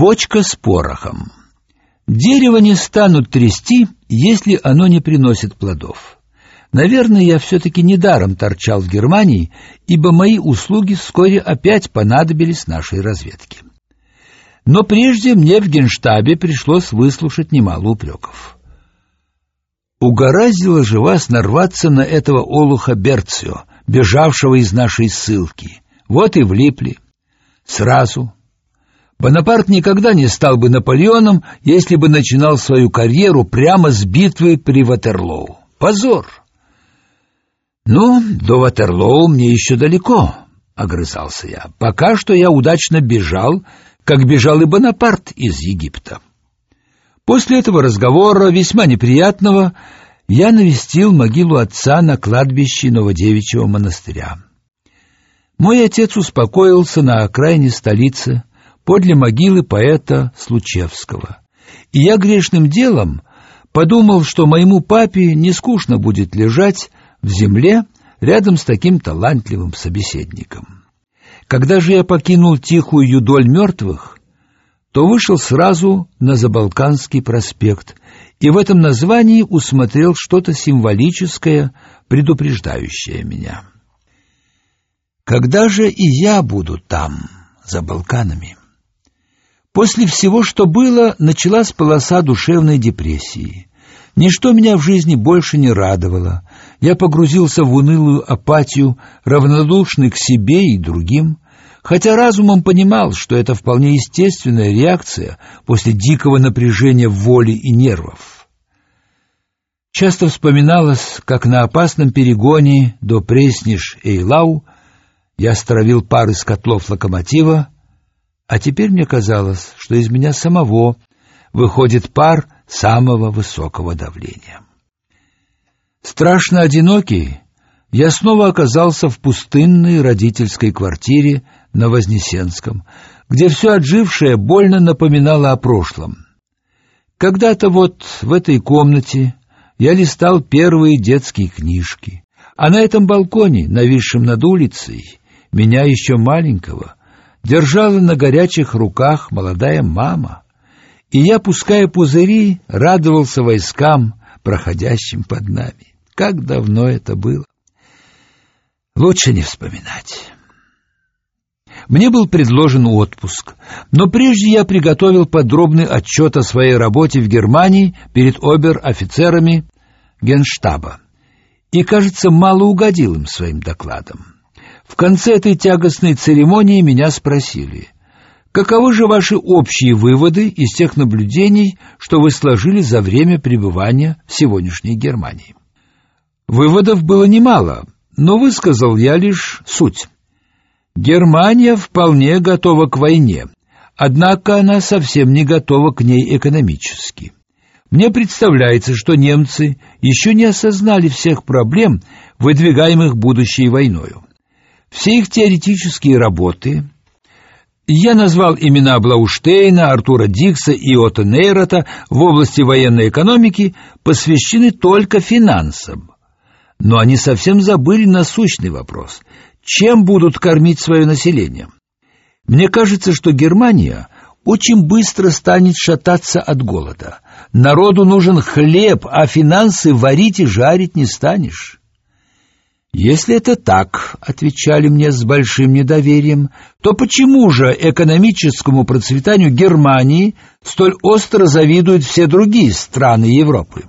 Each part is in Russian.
Бочка с порохом. Дерево не станут трясти, если оно не приносит плодов. Наверное, я все-таки недаром торчал в Германии, ибо мои услуги вскоре опять понадобились нашей разведке. Но прежде мне в Генштабе пришлось выслушать немало упреков. Угораздило же вас нарваться на этого олуха Берцио, бежавшего из нашей ссылки. Вот и влипли. Сразу. Бонапарт никогда не стал бы Наполеоном, если бы начинал свою карьеру прямо с битвы при Ватерлоу. Позор! Ну, до Ватерлоу мне еще далеко, огрызался я. Пока что я удачно бежал, как бежал и Бонапарт из Египта. После этого разговора, весьма неприятного, я навестил могилу отца на кладбище Новодевичьего монастыря. Мой отец успокоился на окраине столицы, подле могилы поэта Случевского. И я грешным делом подумал, что моему папе не скучно будет лежать в земле рядом с таким талантливым собеседником. Когда же я покинул тихую юдоль мертвых, то вышел сразу на Забалканский проспект и в этом названии усмотрел что-то символическое, предупреждающее меня. Когда же и я буду там, за Балканами? После всего, что было, началась полоса душевной депрессии. Ничто меня в жизни больше не радовало. Я погрузился в унылую апатию, равнодушный к себе и другим, хотя разумом понимал, что это вполне естественная реакция после дикого напряжения воли и нервов. Часто вспоминалось, как на опасном перегоне до Пресниш-Эйлау я стравил пар из котлов локомотива, а теперь мне казалось, что из меня самого выходит пар самого высокого давления. Страшно одинокий, я снова оказался в пустынной родительской квартире на Вознесенском, где все отжившее больно напоминало о прошлом. Когда-то вот в этой комнате я листал первые детские книжки, а на этом балконе, нависшем над улицей, меня еще маленького, держала на горячих руках молодая мама, и я, пуская пузыри, радовался войскам, проходящим под нами. Как давно это было! Лучше не вспоминать. Мне был предложен отпуск, но прежде я приготовил подробный отчет о своей работе в Германии перед обер-офицерами Генштаба и, кажется, мало угодил им своим докладом. В конце этой тягостной церемонии меня спросили, каковы же ваши общие выводы из тех наблюдений, что вы сложили за время пребывания в сегодняшней Германии. Выводов было немало, но высказал я лишь суть. Германия вполне готова к войне, однако она совсем не готова к ней экономически. Мне представляется, что немцы еще не осознали всех проблем, выдвигаемых будущей войною. Все их теоретические работы я назвал имена Блауштейна, Артура Дикса и Отто Нейрота в области военной экономики посвящены только финансам. Но они совсем забыли насущный вопрос: чем будут кормить свое население? Мне кажется, что Германия очень быстро станет шататься от голода. Народу нужен хлеб, а финансы варить и жарить не станешь. Если это так, отвечали мне с большим недоверием, то почему же экономическому процветанию Германии столь остро завидуют все другие страны Европы?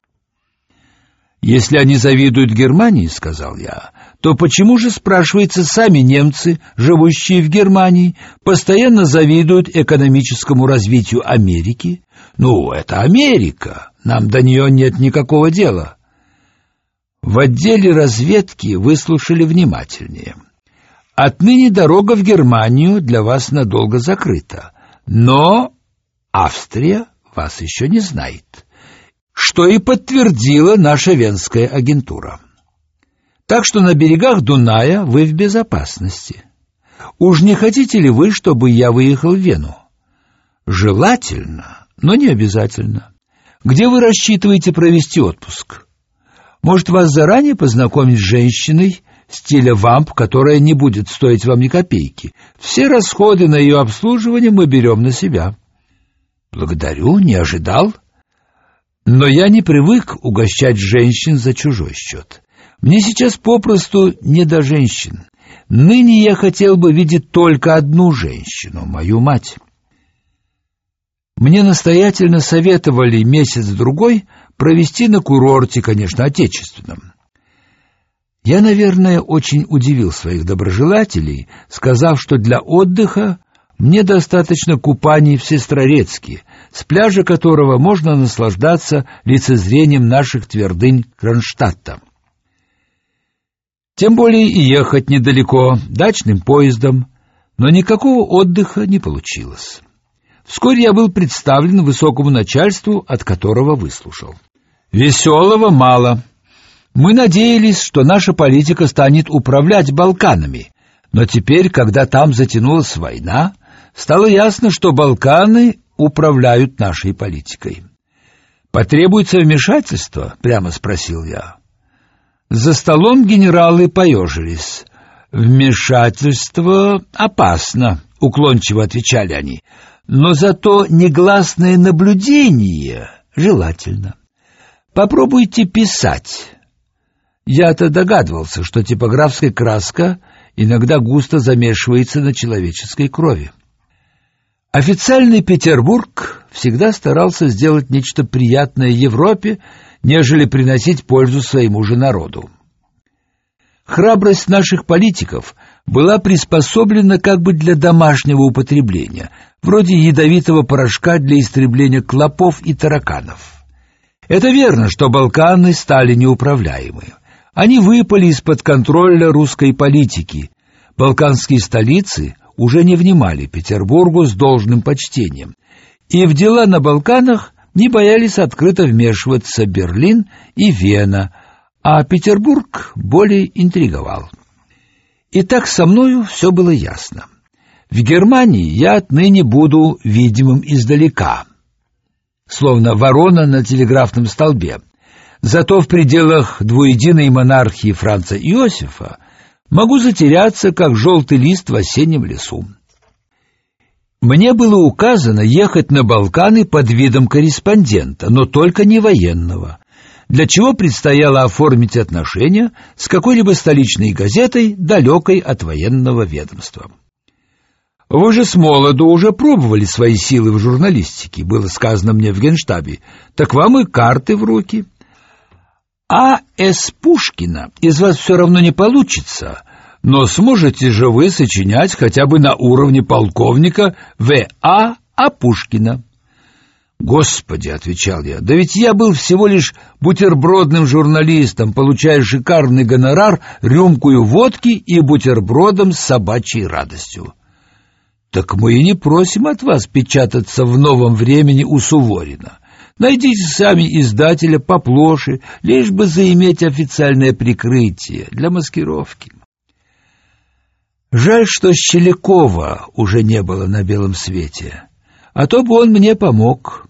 Если они завидуют Германии, сказал я, то почему же, спрашивается, сами немцы, живущие в Германии, постоянно завидуют экономическому развитию Америки? Ну, это Америка, нам до нее нет никакого дела. В отделе разведки выслушали внимательнее. Отныне дорога в Германию для вас надолго закрыта, но Австрия вас еще не знает, что и подтвердила наша венская агентура. Так что на берегах Дуная вы в безопасности. Уж не хотите ли вы, чтобы я выехал в Вену? Желательно, но не обязательно. Где вы рассчитываете провести отпуск? Может, вас заранее познакомить с женщиной стиля вамп, которая не будет стоить вам ни копейки. Все расходы на ее обслуживание мы берем на себя. Благодарю, не ожидал. Но я не привык угощать женщин за чужой счет. Мне сейчас попросту не до женщин. Ныне я хотел бы видеть только одну женщину, мою мать. Мне настоятельно советовали месяц-другой провести на курорте, конечно, отечественном. Я, наверное, очень удивил своих доброжелателей, сказав, что для отдыха мне достаточно купаний в Сестрорецке, с пляжа которого можно наслаждаться лицезрением наших твердынь Кронштадта. Тем более и ехать недалеко, дачным поездом, но никакого отдыха не получилось. Вскоре я был представлен высокому начальству, от которого выслушал. Веселого мало. Мы надеялись, что наша политика станет управлять Балканами, но теперь, когда там затянулась война, стало ясно, что Балканы управляют нашей политикой. Потребуется вмешательство, прямо спросил я. За столом генералы поежились. Вмешательство опасно, уклончиво отвечали они. Но зато негласное наблюдение желательно. Попробуйте писать. Я-то догадывался, что типографская краска иногда густо замешивается на человеческой крови. Официальный Петербург всегда старался сделать нечто приятное Европе, нежели приносить пользу своему же народу. Храбрость наших политиков была приспособлена как бы для домашнего употребления, вроде ядовитого порошка для истребления клопов и тараканов. Это верно, что Балканы стали неуправляемы. Они выпали из-под контроля русской политики. Балканские столицы уже не внимали Петербургу с должным почтением, и в дела на Балканах не боялись открыто вмешиваться Берлин и Вена, а Петербург более интриговал. И так со мною все было ясно. В Германии я отныне буду видимым издалека, словно ворона на телеграфном столбе. Зато в пределах двуединой монархии Франца Иосифа могу затеряться, как желтый лист в осеннем лесу. Мне было указано ехать на Балканы под видом корреспондента, но только не военного, для чего предстояло оформить отношения с какой-либо столичной газетой, далекой от военного ведомства. Вы же с молоду уже пробовали свои силы в журналистике, было сказано мне в Генштабе. Так вам и карты в руки. А С. Пушкина из вас все равно не получится, но сможете же вы сочинять хотя бы на уровне полковника В.А. Апушкина. Господи, отвечал я. Да ведь я был всего лишь бутербродным журналистом, получая шикарный гонорар, рюмкую водки и бутербродом с собачьей радостью. Так мы и не просим от вас печататься в новом времени у Суворина. Найдите сами издателя поплоше, лишь бы заиметь официальное прикрытие для маскировки. Жаль, что Щелякова уже не было на белом свете, а то бы он мне помог.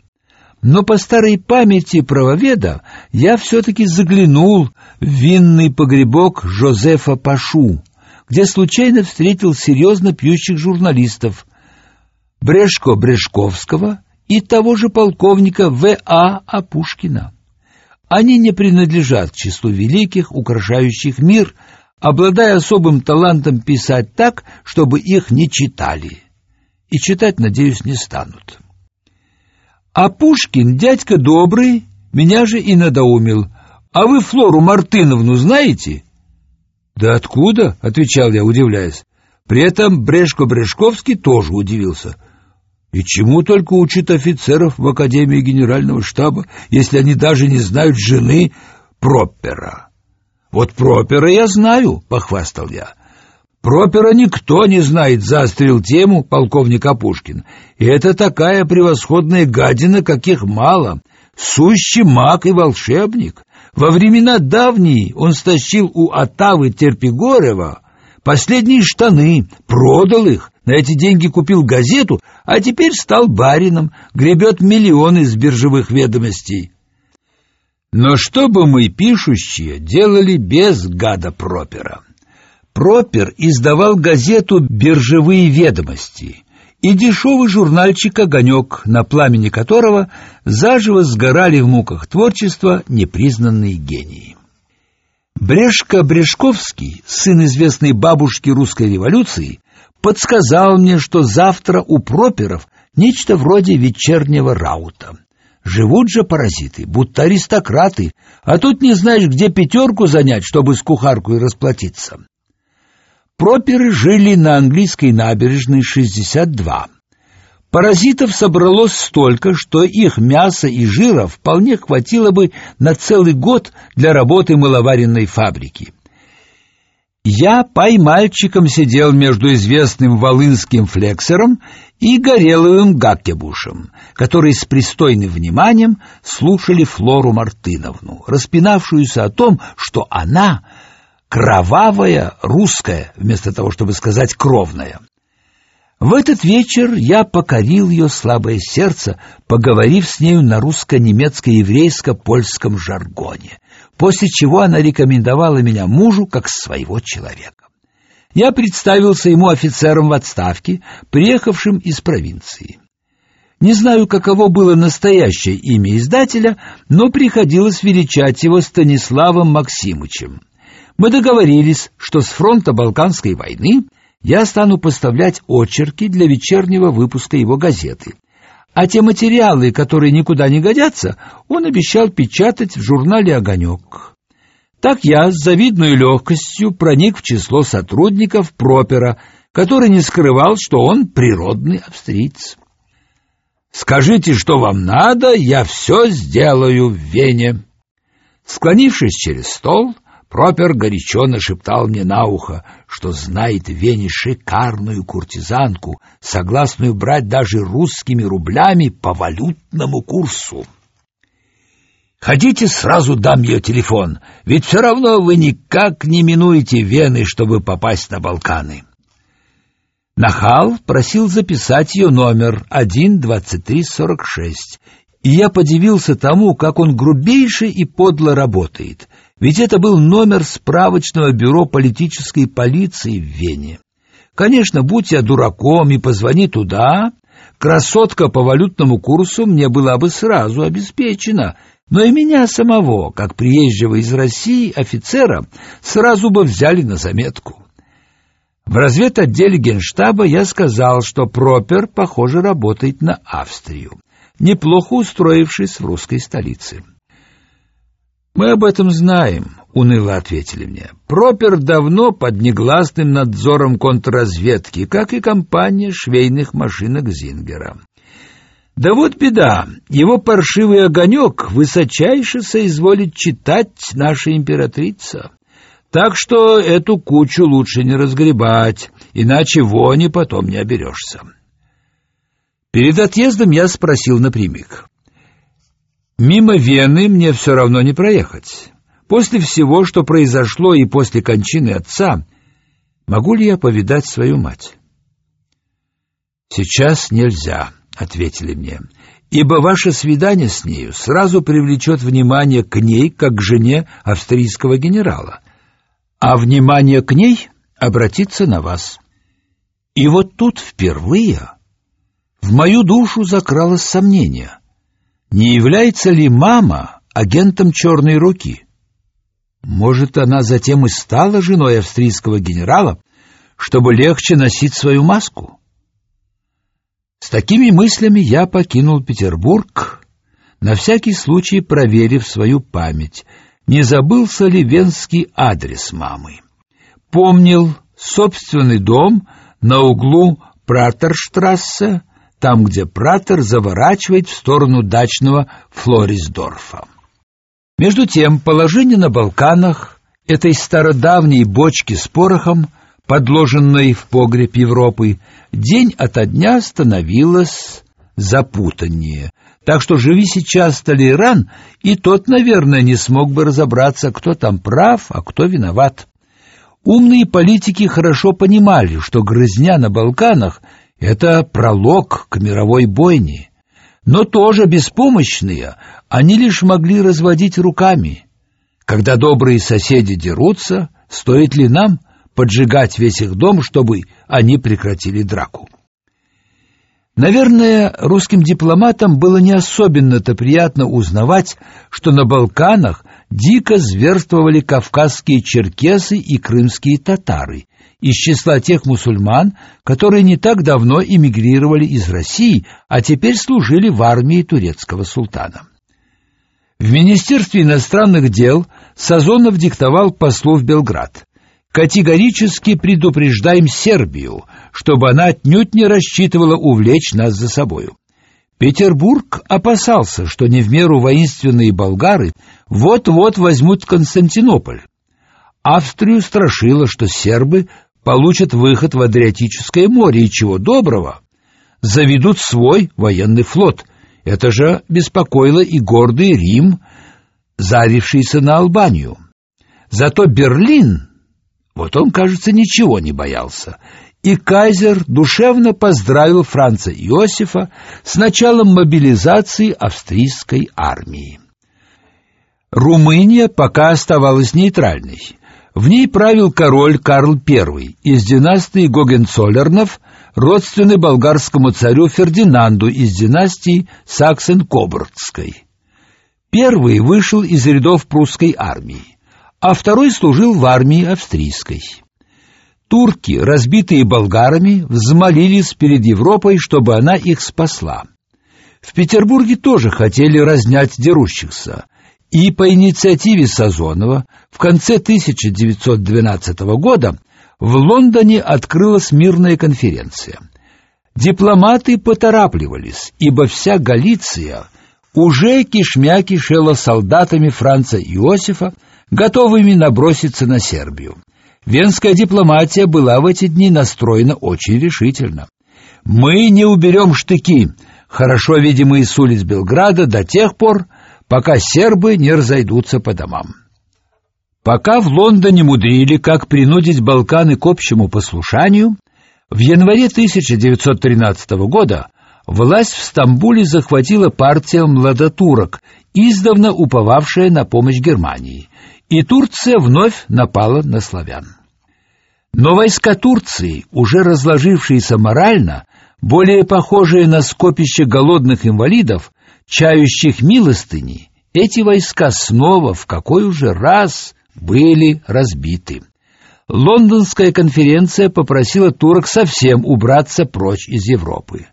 Но по старой памяти правоведа я все-таки заглянул в винный погребок Жозефа Пашу, где случайно встретил серьезно пьющих журналистов Брешко-Брешковского и того же полковника В.А. Апушкина. Они не принадлежат к числу великих, украшающих мир, обладая особым талантом писать так, чтобы их не читали. И читать, надеюсь, не станут. А Пушкин, дядька добрый, меня же и надоумил. А вы Флору Мартыновну знаете? Да откуда? отвечал я, удивляясь. При этом Брешко-Брешковский тоже удивился. И чему только учат офицеров в Академии Генерального штаба, если они даже не знают жены Пропера? Вот Пропера я знаю, похвастал я. Пропера никто не знает, заострил тему полковник Апушкин. И это такая превосходная гадина, каких мало. Сущий маг и волшебник. Во времена давние он стащил у Атавы Терпигорева последние штаны, продал их, на эти деньги купил газету, а теперь стал барином, гребет миллионы с биржевых ведомостей. Но что бы мы, пишущие, делали без гада Пропера? Пропер издавал газету «Биржевые ведомости», и дешевый журнальчик «Огонек», на пламени которого заживо сгорали в муках творчества непризнанные гении. Брешко-Брешковский, сын известной бабушки русской революции, подсказал мне, что завтра у проперов нечто вроде вечернего раута. Живут же паразиты, будто аристократы, а тут не знаешь, где пятерку занять, чтобы с кухаркой расплатиться. Проперы жили на английской набережной 62. Паразитов собралось столько, что их мяса и жира вполне хватило бы на целый год для работы мыловаренной фабрики. Я поймальчиком сидел между известным волынским флексером и Гореловым Гаккебушем, которые с пристойным вниманием слушали Флору Мартыновну, распинавшуюся о том, что она кровавая русская, вместо того, чтобы сказать кровная. В этот вечер я покорил ее слабое сердце, поговорив с нею на русско-немецко-еврейско-польском жаргоне, после чего она рекомендовала меня мужу как своего человека. Я представился ему офицером в отставке, приехавшим из провинции. Не знаю, каково было настоящее имя издателя, но приходилось величать его Станиславом Максимычем. Мы договорились, что с фронта Балканской войны я стану поставлять очерки для вечернего выпуска его газеты. А те материалы, которые никуда не годятся, он обещал печатать в журнале «Огонек». Так я с завидной легкостью проник в число сотрудников Пропера, который не скрывал, что он природный австриец. «Скажите, что вам надо, я все сделаю в Вене». Склонившись через стол, Пропер горячо нашептал мне на ухо, что знает в Вене шикарную куртизанку, согласную брать даже русскими рублями по валютному курсу. Хотите, сразу дам ее телефон, ведь все равно вы никак не минуете Вены, чтобы попасть на Балканы. Нахал просил записать ее номер 12346, и я подивился тому, как он грубейше и подло работает — ведь это был номер справочного бюро политической полиции в Вене. Конечно, будь я дураком и позвони туда, красотка по валютному курсу мне была бы сразу обеспечена, но и меня самого, как приезжего из России офицера, сразу бы взяли на заметку. В разведотделе Генштаба я сказал, что Пропер, похоже, работает на Австрию, неплохо устроившись в русской столице. Мы об этом знаем, уныло ответили мне. Пропер давно под негласным надзором контрразведки, как и компания швейных машинок Зингера. Да вот беда, его паршивый огонек высочайше соизволит читать наша императрица. Так что эту кучу лучше не разгребать, иначе вони потом не оберешься. Перед отъездом я спросил напрямик. Мимо Вены мне все равно не проехать. После всего, что произошло и после кончины отца, могу ли я повидать свою мать? Сейчас нельзя, ответили мне. Ибо ваше свидание с нею сразу привлечет внимание к ней, как к жене австрийского генерала, а внимание к ней обратится на вас. И вот тут впервые в мою душу закралось сомнение. Не является ли мама агентом черной руки? Может, она затем и стала женой австрийского генерала, чтобы легче носить свою маску? С такими мыслями я покинул Петербург, на всякий случай проверив свою память, не забылся ли венский адрес мамы. Помнил собственный дом на углу Пратерштрассе там, где Пратер заворачивает в сторону дачного Флорисдорфа. Между тем, положение на Балканах этой стародавней бочки с порохом, подложенной в погреб Европы, день ото дня становилось запутаннее. Так что живи сейчас Толеран, и тот, наверное, не смог бы разобраться, кто там прав, а кто виноват. Умные политики хорошо понимали, что грызня на Балканах это пролог к мировой бойне. Но тоже беспомощные, они лишь могли разводить руками. Когда добрые соседи дерутся, стоит ли нам поджигать весь их дом, чтобы они прекратили драку? Наверное, русским дипломатам было не особенно-то приятно узнавать, что на Балканах дико зверствовали кавказские черкесы и крымские татары из числа тех мусульман, которые не так давно эмигрировали из России, а теперь служили в армии турецкого султана. В Министерстве иностранных дел Сазонов диктовал послу в Белград: "Категорически предупреждаем Сербию, чтобы она отнюдь не рассчитывала увлечь нас за собою. Петербург опасался, что не в меру воинственные болгары вот-вот возьмут Константинополь. Австрию страшило, что сербы получат выход в Адриатическое море и чего доброго, заведут свой военный флот. Это же беспокоило и гордый Рим, зарившийся на Албанию. Зато Берлин, вот он, кажется, ничего не боялся и кайзер душевно поздравил Франца Иосифа с началом мобилизации австрийской армии. Румыния пока оставалась нейтральной. В ней правил король Карл I из династии Гогенцоллернов, родственный болгарскому царю Фердинанду из династии Саксен-Кобургской. Первый вышел из рядов прусской армии, а второй служил в армии австрийской. Турки, разбитые болгарами, взмолились перед Европой, чтобы она их спасла. В Петербурге тоже хотели разнять дерущихся, и по инициативе Сазонова в конце 1912 года в Лондоне открылась мирная конференция. Дипломаты поторапливались, ибо вся Галиция уже кишмя кишела солдатами Франца Иосифа, готовыми наброситься на Сербию. Венская дипломатия была в эти дни настроена очень решительно. Мы не уберем штыки, хорошо видимые с улиц Белграда до тех пор, пока сербы не разойдутся по домам. Пока в Лондоне мудрили, как принудить Балканы к общему послушанию, в январе 1913 года власть в Стамбуле захватила партия младотурок, издавна уповавшая на помощь Германии, и Турция вновь напала на славян. Но войска Турции, уже разложившиеся морально, более похожие на скопище голодных инвалидов, чающих милостыни, эти войска снова в какой уже раз были разбиты. Лондонская конференция попросила турок совсем убраться прочь из Европы.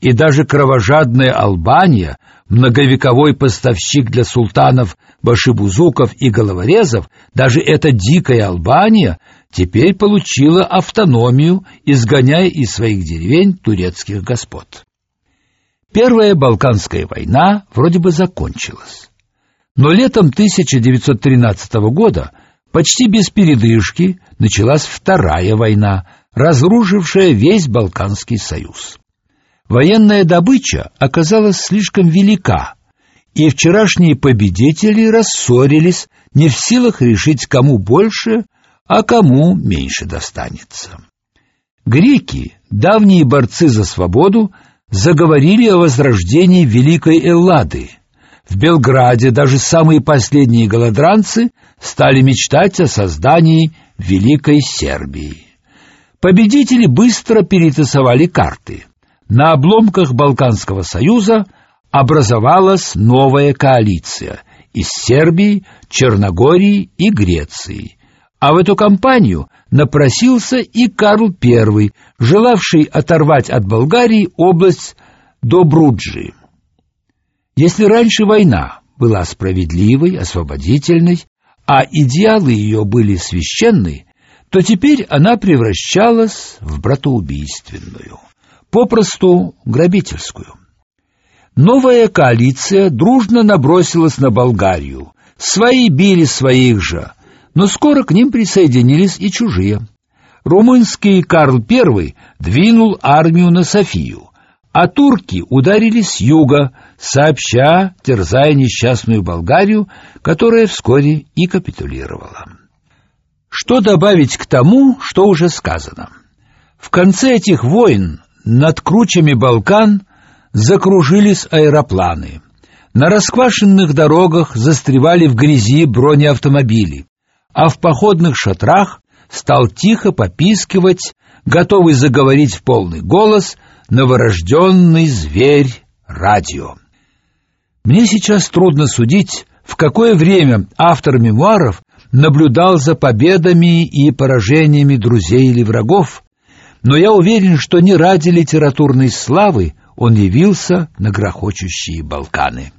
И даже кровожадная Албания, многовековой поставщик для султанов башибузуков и головорезов, даже эта дикая Албания теперь получила автономию, изгоняя из своих деревень турецких господ. Первая Балканская война вроде бы закончилась. Но летом 1913 года почти без передышки началась вторая война, разрушившая весь Балканский союз. Военная добыча оказалась слишком велика, и вчерашние победители рассорились, не в силах решить, кому больше, а кому меньше достанется. Греки, давние борцы за свободу, заговорили о возрождении Великой Эллады. В Белграде даже самые последние голодранцы стали мечтать о создании Великой Сербии. Победители быстро перетасовали карты. На обломках Балканского союза образовалась новая коалиция из Сербии, Черногории и Греции. А в эту компанию напросился и Карл I, желавший оторвать от Болгарии область Добруджи. Если раньше война была справедливой, освободительной, а идеалы ее были священны, то теперь она превращалась в братоубийственную попросту грабительскую. Новая коалиция дружно набросилась на Болгарию. Свои били своих же, но скоро к ним присоединились и чужие. Румынский Карл I двинул армию на Софию, а турки ударили с юга, сообща, терзая несчастную Болгарию, которая вскоре и капитулировала. Что добавить к тому, что уже сказано? В конце этих войн над кручами Балкан закружились аэропланы. На расквашенных дорогах застревали в грязи бронеавтомобили, а в походных шатрах стал тихо попискивать, готовый заговорить в полный голос, новорожденный зверь радио. Мне сейчас трудно судить, в какое время автор мемуаров наблюдал за победами и поражениями друзей или врагов, но я уверен, что не ради литературной славы он явился на грохочущие Балканы.